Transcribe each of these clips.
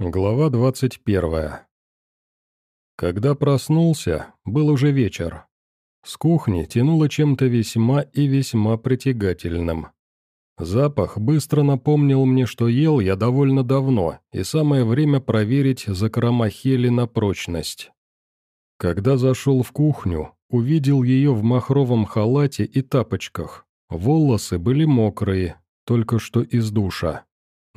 Глава 21. Когда проснулся, был уже вечер. С кухни тянуло чем-то весьма и весьма притягательным. Запах быстро напомнил мне, что ел я довольно давно, и самое время проверить закрома хели на прочность. Когда зашел в кухню, увидел ее в махровом халате и тапочках. Волосы были мокрые, только что из душа.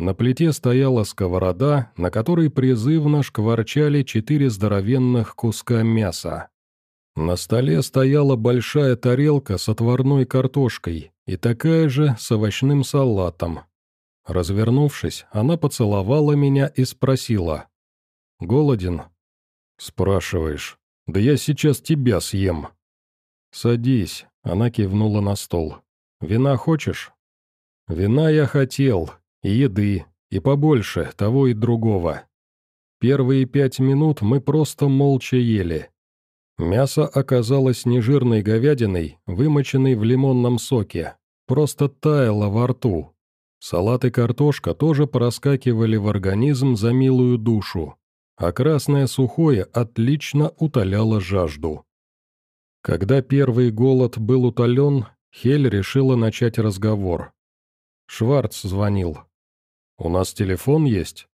На плите стояла сковорода, на которой призывно шкварчали четыре здоровенных куска мяса. На столе стояла большая тарелка с отварной картошкой и такая же с овощным салатом. Развернувшись, она поцеловала меня и спросила. «Голоден?» «Спрашиваешь. Да я сейчас тебя съем». «Садись», — она кивнула на стол. «Вина хочешь?» «Вина я хотел, и еды, и побольше того и другого. Первые пять минут мы просто молча ели. Мясо оказалось нежирной говядиной, вымоченной в лимонном соке, просто таяло во рту. Салат и картошка тоже проскакивали в организм за милую душу, а красное сухое отлично утоляло жажду. Когда первый голод был утолен, Хель решила начать разговор. Шварц звонил. «У нас телефон есть?»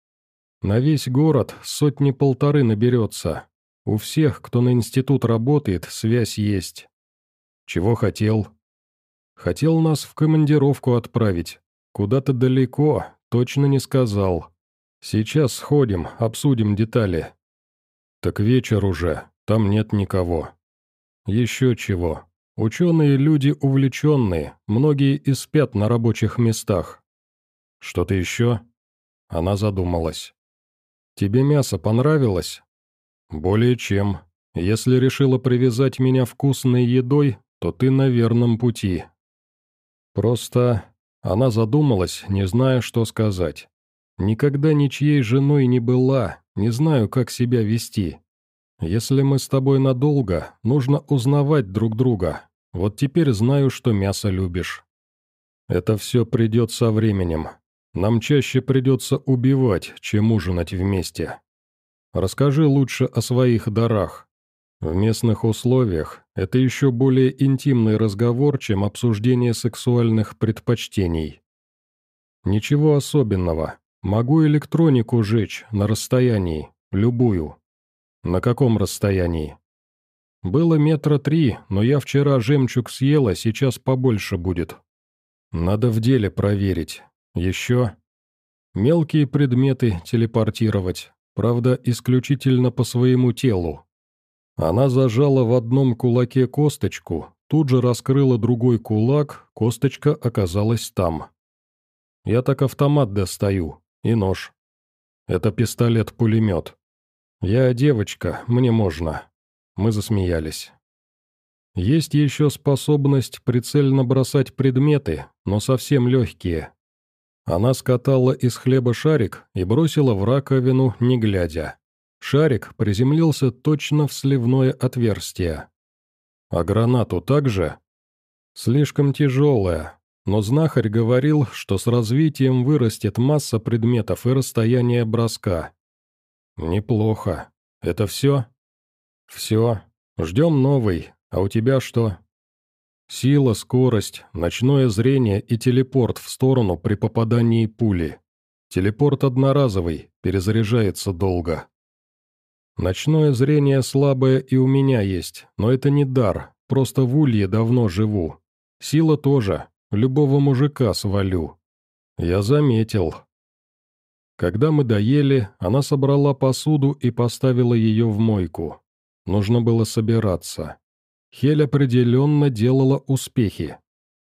«На весь город сотни-полторы наберется. У всех, кто на институт работает, связь есть». «Чего хотел?» «Хотел нас в командировку отправить. Куда-то далеко, точно не сказал. Сейчас сходим, обсудим детали». «Так вечер уже, там нет никого». «Еще чего. Ученые люди увлеченные, многие и спят на рабочих местах. «Что-то еще?» Она задумалась. «Тебе мясо понравилось?» «Более чем. Если решила привязать меня вкусной едой, то ты на верном пути». Просто она задумалась, не зная, что сказать. «Никогда ничьей женой не была, не знаю, как себя вести. Если мы с тобой надолго, нужно узнавать друг друга. Вот теперь знаю, что мясо любишь». «Это все придет со временем. Нам чаще придется убивать, чем ужинать вместе. Расскажи лучше о своих дарах. В местных условиях это еще более интимный разговор, чем обсуждение сексуальных предпочтений. Ничего особенного. Могу электронику жечь на расстоянии, любую. На каком расстоянии? Было метра три, но я вчера жемчуг съела, сейчас побольше будет. Надо в деле проверить. Еще мелкие предметы телепортировать, правда, исключительно по своему телу. Она зажала в одном кулаке косточку, тут же раскрыла другой кулак, косточка оказалась там. Я так автомат достаю, и нож. Это пистолет-пулемет. Я девочка, мне можно. Мы засмеялись. Есть еще способность прицельно бросать предметы, но совсем легкие, она скатала из хлеба шарик и бросила в раковину, не глядя. Шарик приземлился точно в сливное отверстие. А гранату также? Слишком тяжелая, но знахарь говорил, что с развитием вырастет масса предметов и расстояние броска. Неплохо. Это все? Все. Ждем новый. А у тебя что? Сила, скорость, ночное зрение и телепорт в сторону при попадании пули. Телепорт одноразовый, перезаряжается долго. Ночное зрение слабое и у меня есть, но это не дар, просто в улье давно живу. Сила тоже, любого мужика свалю. Я заметил. Когда мы доели, она собрала посуду и поставила ее в мойку. Нужно было собираться. Хель определенно делала успехи.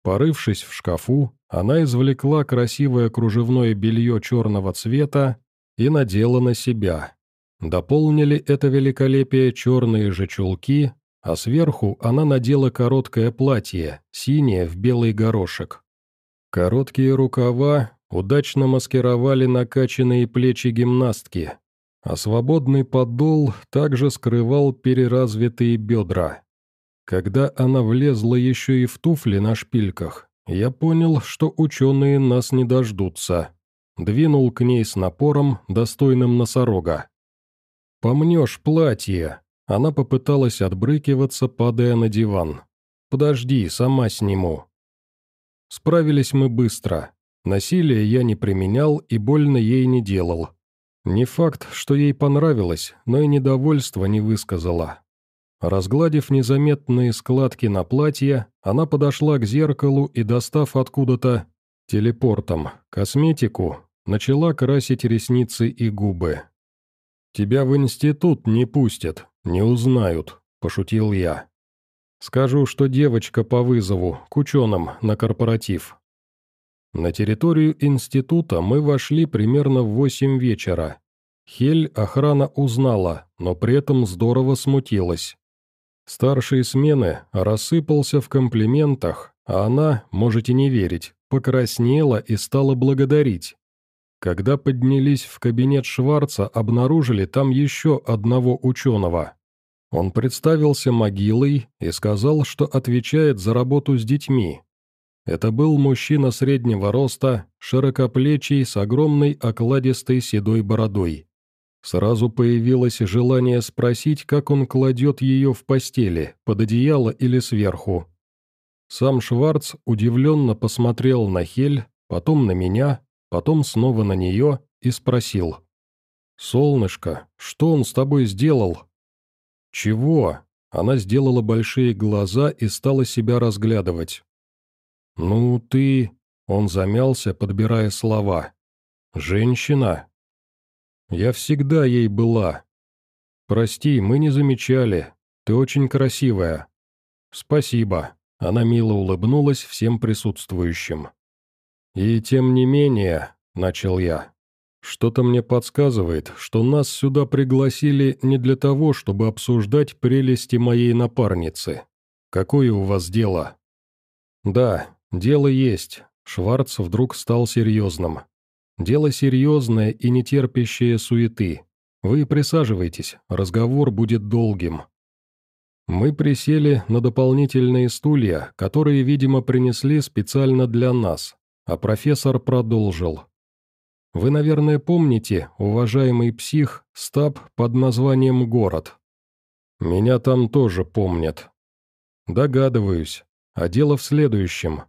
Порывшись в шкафу, она извлекла красивое кружевное белье черного цвета и надела на себя. Дополнили это великолепие черные же чулки, а сверху она надела короткое платье, синее в белый горошек. Короткие рукава удачно маскировали накачанные плечи гимнастки, а свободный подол также скрывал переразвитые бедра. Когда она влезла еще и в туфли на шпильках, я понял, что ученые нас не дождутся. двинул к ней с напором, достойным носорога. «Помнешь платье!» Она попыталась отбрыкиваться, падая на диван. «Подожди, сама сниму». Справились мы быстро. Насилие я не применял и больно ей не делал. Не факт, что ей понравилось, но и недовольства не высказала. Разгладив незаметные складки на платье, она подошла к зеркалу и, достав откуда-то телепортом косметику, начала красить ресницы и губы. «Тебя в институт не пустят, не узнают», – пошутил я. «Скажу, что девочка по вызову, к ученым, на корпоратив». На территорию института мы вошли примерно в восемь вечера. Хель охрана узнала, но при этом здорово смутилась. Старший смены рассыпался в комплиментах, а она, можете не верить, покраснела и стала благодарить. Когда поднялись в кабинет Шварца, обнаружили там еще одного ученого. Он представился могилой и сказал, что отвечает за работу с детьми. Это был мужчина среднего роста, широкоплечий, с огромной окладистой седой бородой. Сразу появилось желание спросить, как он кладет ее в постели, под одеяло или сверху. Сам Шварц удивленно посмотрел на Хель, потом на меня, потом снова на нее и спросил. «Солнышко, что он с тобой сделал?» «Чего?» Она сделала большие глаза и стала себя разглядывать. «Ну, ты...» Он замялся, подбирая слова. «Женщина?» «Я всегда ей была. Прости, мы не замечали. Ты очень красивая». «Спасибо». Она мило улыбнулась всем присутствующим. «И тем не менее», — начал я, — «что-то мне подсказывает, что нас сюда пригласили не для того, чтобы обсуждать прелести моей напарницы. Какое у вас дело?» «Да, дело есть», — Шварц вдруг стал серьезным. «Дело серьезное и не терпящее суеты. Вы присаживайтесь, разговор будет долгим». Мы присели на дополнительные стулья, которые, видимо, принесли специально для нас, а профессор продолжил. Вы, наверное, помните, уважаемый псих, стаб под названием «Город». Меня там тоже помнят. Догадываюсь. А дело в следующем.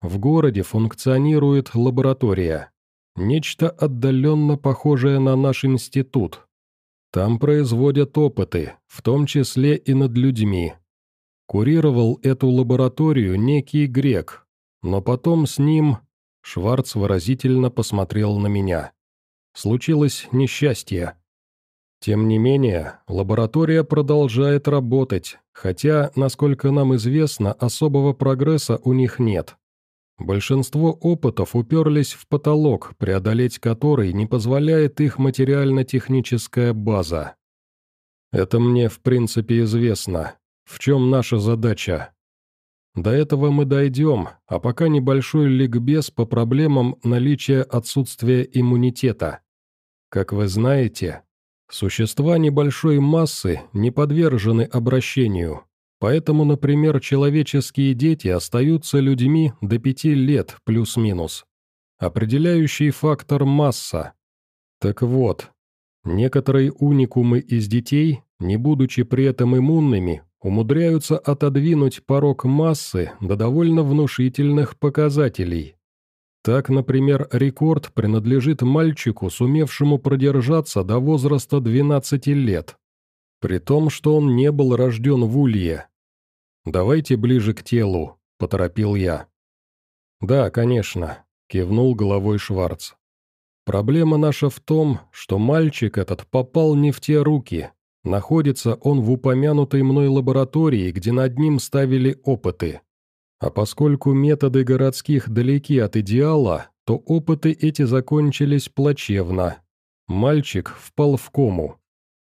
В городе функционирует лаборатория. Нечто отдаленно похожее на наш институт. Там производят опыты, в том числе и над людьми. Курировал эту лабораторию некий грек, но потом с ним Шварц выразительно посмотрел на меня. Случилось несчастье. Тем не менее, лаборатория продолжает работать, хотя, насколько нам известно, особого прогресса у них нет. Большинство опытов уперлись в потолок, преодолеть который не позволяет их материально-техническая база. Это мне, в принципе, известно. В чем наша задача? До этого мы дойдем, а пока небольшой ликбез по проблемам наличия отсутствия иммунитета. Как вы знаете, существа небольшой массы не подвержены обращению, поэтому, например, человеческие дети остаются людьми до пяти лет плюс-минус. Определяющий фактор масса. Так вот, некоторые уникумы из детей, не будучи при этом иммунными, умудряются отодвинуть порог массы до довольно внушительных показателей. Так, например, рекорд принадлежит мальчику, сумевшему продержаться до возраста 12 лет, при том, что он не был рожден в улье. «Давайте ближе к телу», — поторопил я. «Да, конечно», — кивнул головой Шварц. «Проблема наша в том, что мальчик этот попал не в те руки, Находится он в упомянутой мной лаборатории, где над ним ставили опыты. А поскольку методы городских далеки от идеала, то опыты эти закончились плачевно. Мальчик впал в кому.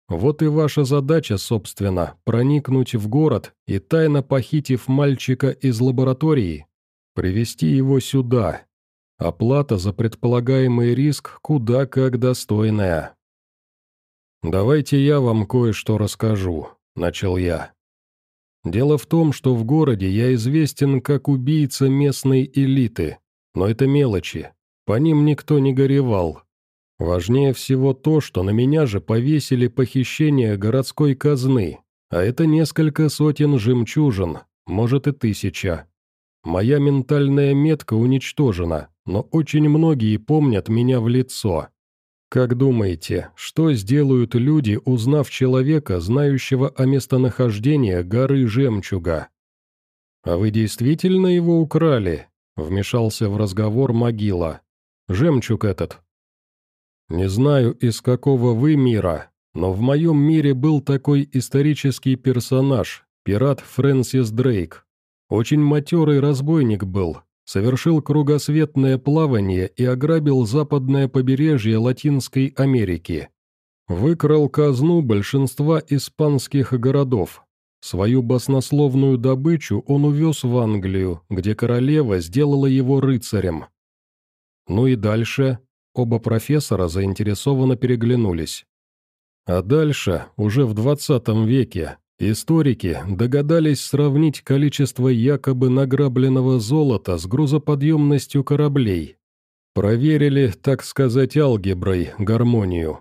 Вот и ваша задача, собственно, проникнуть в город и, тайно похитив мальчика из лаборатории, привести его сюда. Оплата за предполагаемый риск куда как достойная. «Давайте я вам кое-что расскажу», — начал я. «Дело в том, что в городе я известен как убийца местной элиты, но это мелочи. по ним никто не горевал. Важнее всего то, что на меня же повесили похищение городской казны, а это несколько сотен жемчужин, может и тысяча. Моя ментальная метка уничтожена, но очень многие помнят меня в лицо. Как думаете, что сделают люди, узнав человека, знающего о местонахождении горы Жемчуга? «А вы действительно его украли?» — вмешался в разговор могила. «Жемчуг этот». «Не знаю, из какого вы мира, но в моем мире был такой исторический персонаж, пират Фрэнсис Дрейк. Очень матерый разбойник был, совершил кругосветное плавание и ограбил западное побережье Латинской Америки. Выкрал казну большинства испанских городов. Свою баснословную добычу он увез в Англию, где королева сделала его рыцарем. Ну и дальше оба профессора заинтересованно переглянулись. А дальше, уже в 20 веке, историки догадались сравнить количество якобы награбленного золота с грузоподъемностью кораблей. Проверили, так сказать, алгеброй гармонию.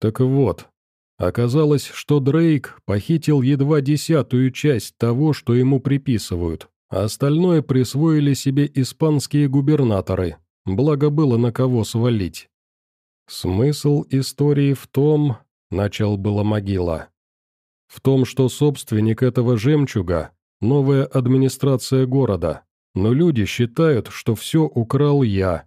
Так вот, оказалось, что Дрейк похитил едва десятую часть того, что ему приписывают, а остальное присвоили себе испанские губернаторы, благо было на кого свалить. Смысл истории в том, — начал было могила. «В том, что собственник этого жемчуга — новая администрация города, но люди считают, что все украл я.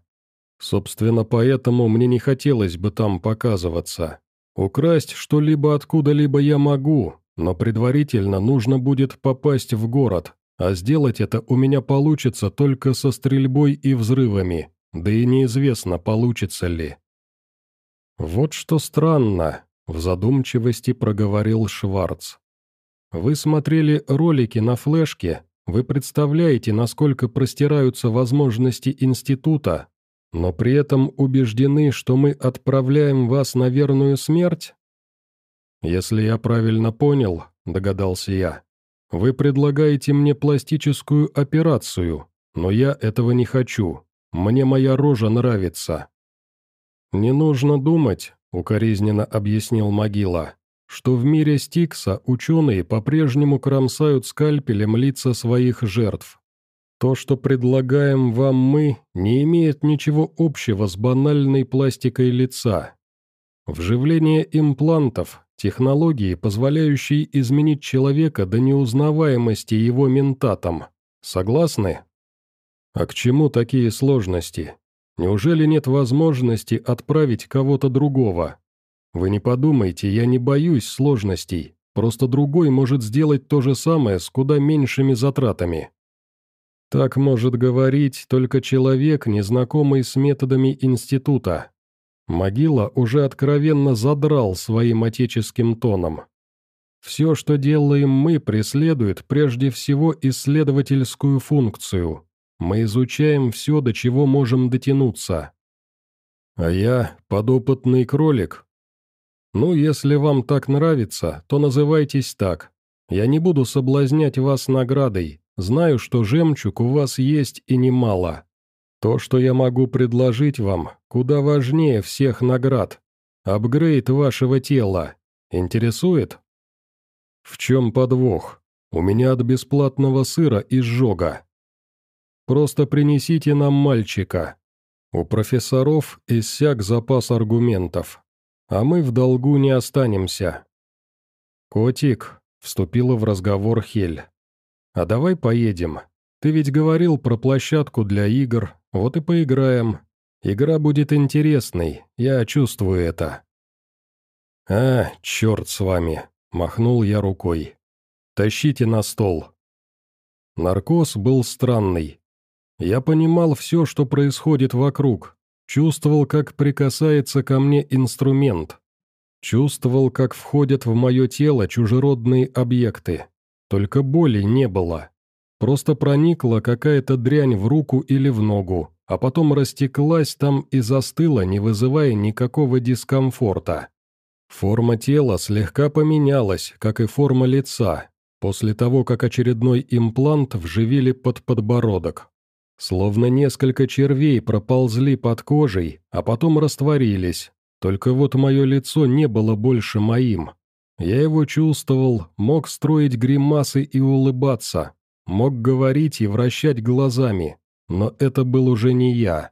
Собственно, поэтому мне не хотелось бы там показываться. Украсть что-либо откуда-либо я могу, но предварительно нужно будет попасть в город, а сделать это у меня получится только со стрельбой и взрывами, да и неизвестно, получится ли. Вот что странно, в задумчивости проговорил Шварц. «Вы смотрели ролики на флешке, вы представляете, насколько простираются возможности института, но при этом убеждены, что мы отправляем вас на верную смерть?» «Если я правильно понял», — догадался я, — «вы предлагаете мне пластическую операцию, но я этого не хочу. Мне моя рожа нравится». «Не нужно думать, — укоризненно объяснил могила, что в мире Стикса ученые по-прежнему кромсают скальпелем лица своих жертв. То, что предлагаем вам мы, не имеет ничего общего с банальной пластикой лица. Вживление имплантов, технологии, позволяющие изменить человека до неузнаваемости его ментатом. Согласны? А к чему такие сложности? Неужели нет возможности отправить кого-то другого? Вы не подумайте, я не боюсь сложностей, просто другой может сделать то же самое с куда меньшими затратами. Так может говорить только человек, незнакомый с методами института. Могила уже откровенно задрал своим отеческим тоном. Все, что делаем мы, преследует прежде всего исследовательскую функцию. Мы изучаем все, до чего можем дотянуться. А я подопытный кролик. Ну, если вам так нравится, то называйтесь так. Я не буду соблазнять вас наградой. Знаю, что жемчуг у вас есть и немало. То, что я могу предложить вам, куда важнее всех наград. Апгрейд вашего тела. Интересует? В чем подвох? У меня от бесплатного сыра изжога. Просто принесите нам мальчика. У профессоров иссяк запас аргументов, а мы в долгу не останемся. Котик, вступила в разговор Хель. А давай поедем. Ты ведь говорил про площадку для игр, вот и поиграем. Игра будет интересной, я чувствую это. «А, черт с вами!» — махнул я рукой. «Тащите на стол». Наркоз был странный. Я понимал все, что происходит вокруг, чувствовал, как прикасается ко мне инструмент, чувствовал, как входят в мое тело чужеродные объекты. Только боли не было. Просто проникла какая-то дрянь в руку или в ногу, а потом растеклась там и застыла, не вызывая никакого дискомфорта. Форма тела слегка поменялась, как и форма лица, после того, как очередной имплант вживили под подбородок. Словно несколько червей проползли под кожей, а потом растворились. Только вот мое лицо не было больше моим. Я его чувствовал, мог строить гримасы и улыбаться, мог говорить и вращать глазами, но это был уже не я.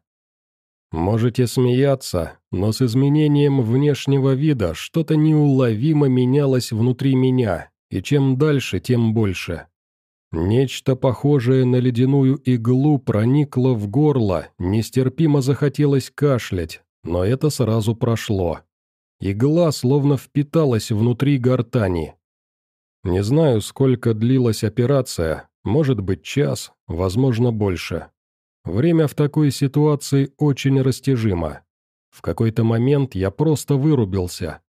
Можете смеяться, но с изменением внешнего вида что-то неуловимо менялось внутри меня, и чем дальше, тем больше. Нечто похожее на ледяную иглу проникло в горло, нестерпимо захотелось кашлять, но это сразу прошло. Игла словно впиталась внутри гортани. Не знаю, сколько длилась операция, может быть час, возможно больше. Время в такой ситуации очень растяжимо. В какой-то момент я просто вырубился.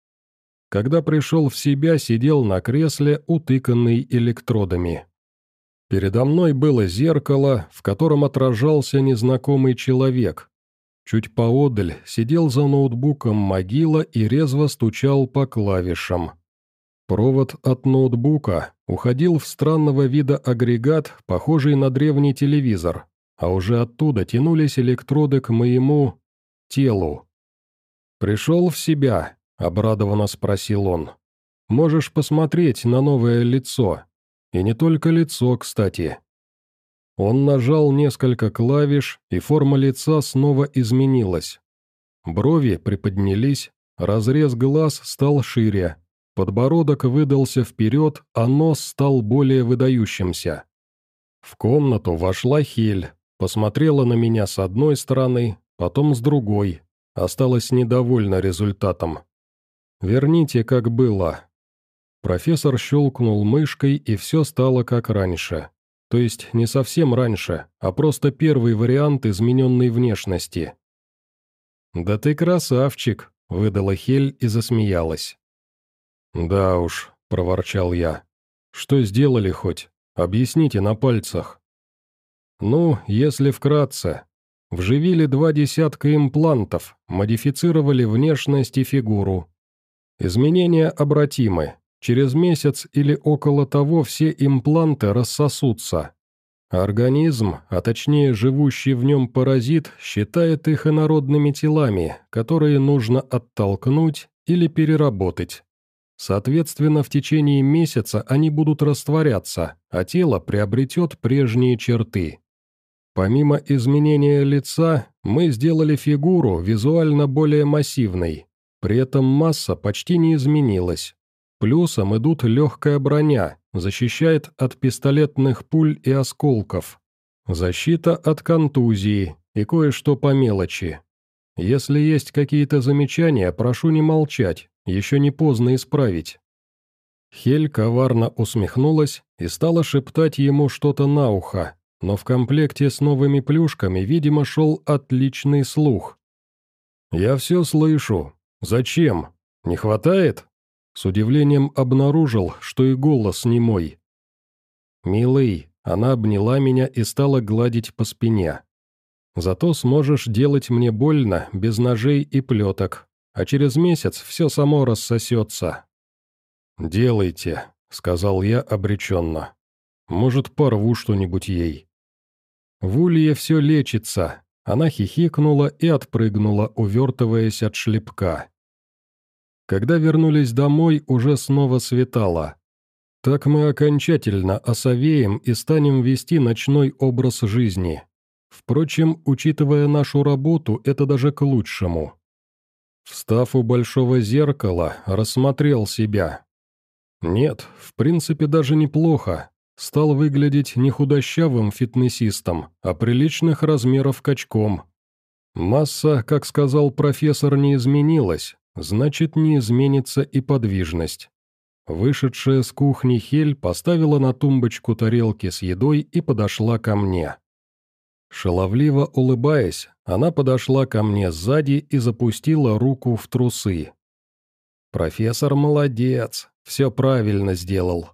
Когда пришел в себя, сидел на кресле, утыканный электродами. Передо мной было зеркало, в котором отражался незнакомый человек. Чуть поодаль сидел за ноутбуком могила и резво стучал по клавишам. Провод от ноутбука уходил в странного вида агрегат, похожий на древний телевизор, а уже оттуда тянулись электроды к моему... телу. «Пришел в себя?» — обрадованно спросил он. «Можешь посмотреть на новое лицо. И не только лицо, кстати». Он нажал несколько клавиш, и форма лица снова изменилась. Брови приподнялись, разрез глаз стал шире, подбородок выдался вперед, а нос стал более выдающимся. В комнату вошла Хель, посмотрела на меня с одной стороны, потом с другой, осталась недовольна результатом. «Верните, как было». Профессор щелкнул мышкой, и все стало как раньше. То есть не совсем раньше, а просто первый вариант измененной внешности. «Да ты красавчик», — выдала Хель и засмеялась. «Да уж», — проворчал я. «Что сделали хоть? Объясните на пальцах». «Ну, если вкратце. Вживили два десятка имплантов, модифицировали внешность и фигуру. Изменения обратимы, Через месяц или около того все импланты рассосутся. Организм, а точнее живущий в нем паразит, считает их инородными телами, которые нужно оттолкнуть или переработать. Соответственно, в течение месяца они будут растворяться, а тело приобретет прежние черты. Помимо изменения лица, мы сделали фигуру визуально более массивной, при этом масса почти не изменилась. Плюсом идут легкая броня, защищает от пистолетных пуль и осколков. Защита от контузии и кое-что по мелочи. Если есть какие-то замечания, прошу не молчать, еще не поздно исправить». Хель коварно усмехнулась и стала шептать ему что-то на ухо, но в комплекте с новыми плюшками, видимо, шел отличный слух. «Я все слышу. Зачем? Не хватает?» С удивлением обнаружил, что и голос не мой. «Милый», она обняла меня и стала гладить по спине. «Зато сможешь делать мне больно, без ножей и плеток, а через месяц все само рассосется». «Делайте», — сказал я обреченно. «Может, порву что-нибудь ей». В улье все лечится. Она хихикнула и отпрыгнула, увертываясь от шлепка. Когда вернулись домой, уже снова светало. Так мы окончательно осовеем и станем вести ночной образ жизни. Впрочем, учитывая нашу работу, это даже к лучшему. Встав у большого зеркала, рассмотрел себя. Нет, в принципе даже неплохо. Стал выглядеть не худощавым фитнесистом, а приличных размеров качком. Масса, как сказал профессор, не изменилась, значит не изменится и подвижность. Вышедшая с кухни Хель поставила на тумбочку тарелки с едой и подошла ко мне. Шаловливо улыбаясь, она подошла ко мне сзади и запустила руку в трусы. «Профессор молодец, все правильно сделал».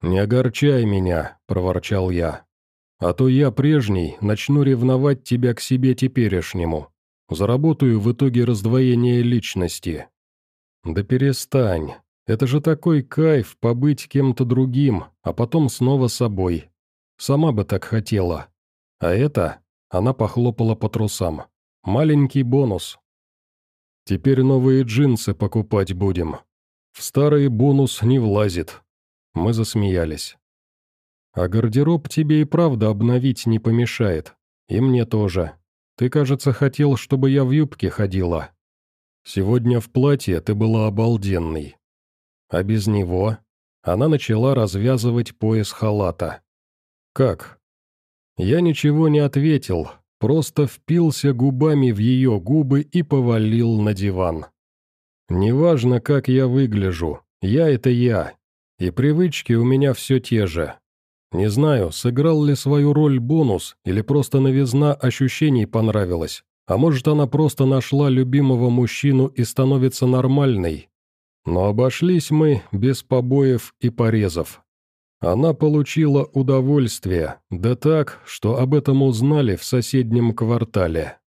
«Не огорчай меня», — проворчал я. «А то я прежний начну ревновать тебя к себе теперешнему. Заработаю в итоге раздвоение личности. Да перестань. Это же такой кайф побыть кем-то другим, а потом снова собой. Сама бы так хотела. А это...» Она похлопала по трусам. «Маленький бонус. Теперь новые джинсы покупать будем. В старый бонус не влазит». Мы засмеялись. «А гардероб тебе и правда обновить не помешает. И мне тоже. Ты, кажется, хотел, чтобы я в юбке ходила. Сегодня в платье ты была обалденной. А без него?» Она начала развязывать пояс халата. «Как?» Я ничего не ответил, просто впился губами в ее губы и повалил на диван. «Неважно, как я выгляжу, я — это я, и привычки у меня все те же. Не знаю, сыграл ли свою роль бонус, или просто новизна ощущений понравилась, а может, она просто нашла любимого мужчину и становится нормальной. Но обошлись мы без побоев и порезов. Она получила удовольствие, да так, что об этом узнали в соседнем квартале.